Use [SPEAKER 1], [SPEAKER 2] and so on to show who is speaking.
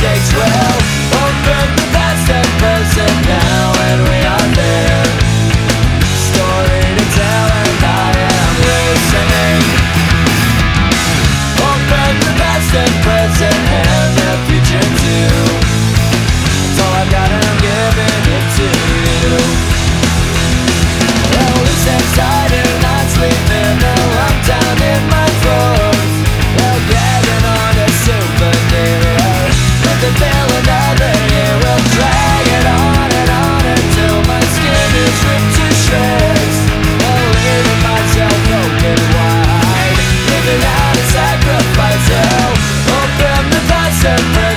[SPEAKER 1] mistakes will separate